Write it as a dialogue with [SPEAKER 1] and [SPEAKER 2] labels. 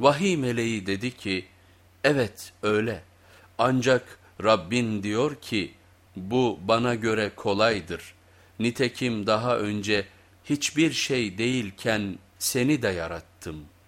[SPEAKER 1] Vahiy meleği dedi ki, evet öyle ancak Rabbin diyor ki, bu bana göre kolaydır. Nitekim daha önce hiçbir şey değilken seni de yarattım.''